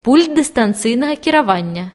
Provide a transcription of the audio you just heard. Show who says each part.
Speaker 1: Пульт дыстанцыйнага кіравання.